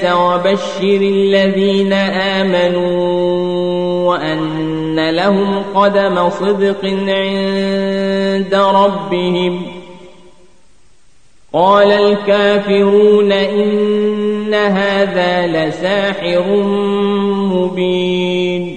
وبشر الذين آمنوا وأن لهم قدم صدق عند ربهم. قال الكافرون إن هذا لساحر مبين.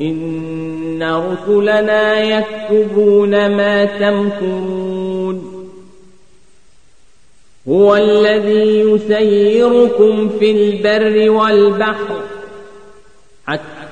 إن رسلنا يكتبون ما تمكرون هو الذي يسيركم في البر والبحر حتى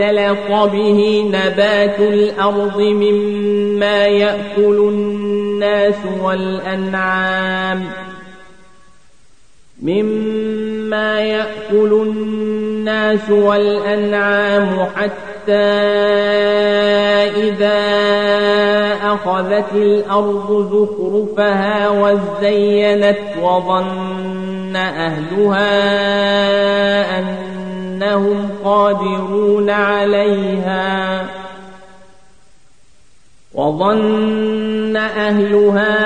فاختلط به نبات الأرض مما يأكل الناس والأنعام مما يأكل الناس والأنعام حتى إذا أخذت الأرض زخرفها وزينت وظن أهلها أنهم قادرون عليها. وظن أهلها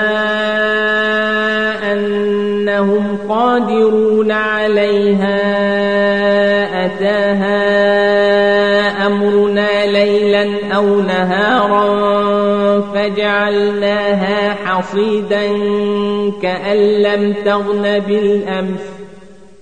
أنهم قادرون عليها. أتاها أمرنا ليلا أو نهارا فجعلناها حصيدا كأن لم تغن بالأمس.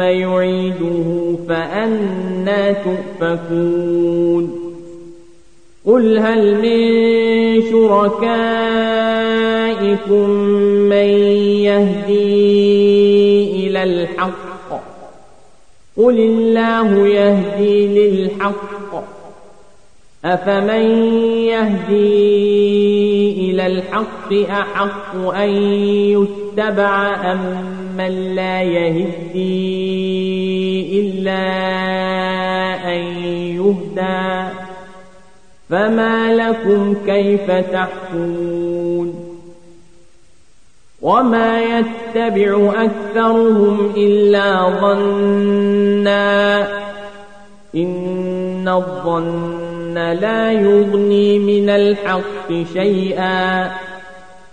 يعيده فأنا تؤفكون. قل هل من شركائكم من يهدي إلى الحق؟ قل الله يهدي للحق. أفمن يهدي إلى الحق أحق أن يتبع أم من لا يهدي إلا أن يهدى فما لكم كيف تحكمون وما يتبع أكثرهم إلا ظنا إن الظن لا يغني من الحق شيئا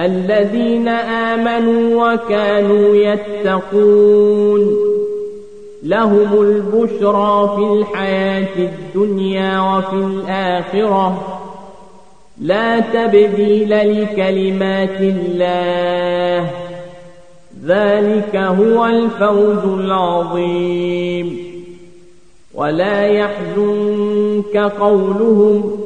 الذين آمنوا وكانوا يتقون. لهم البشرى في الحياة الدنيا وفي الآخرة. لا تبديل لكلمات الله. ذلك هو الفوز العظيم. ولا يحزنك قولهم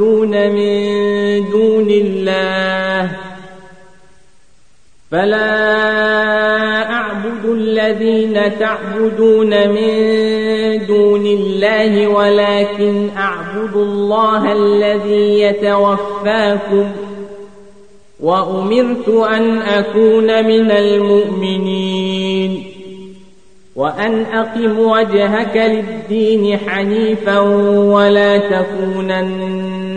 من دون الله فلا أعبد الذين تعبدون من دون الله ولكن أعبد الله الذي يتوفاكم وأمرت أن أكون من المؤمنين وأن أقم وجهك للدين حنيفا ولا تكونن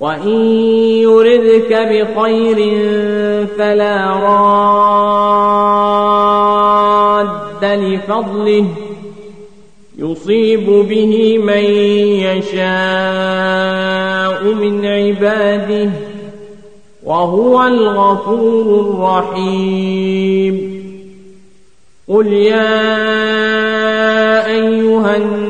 وإن يردك بخير فلا راد لفضله يصيب به من يشاء من عباده وهو الغفور الرحيم قل يا أيها الناس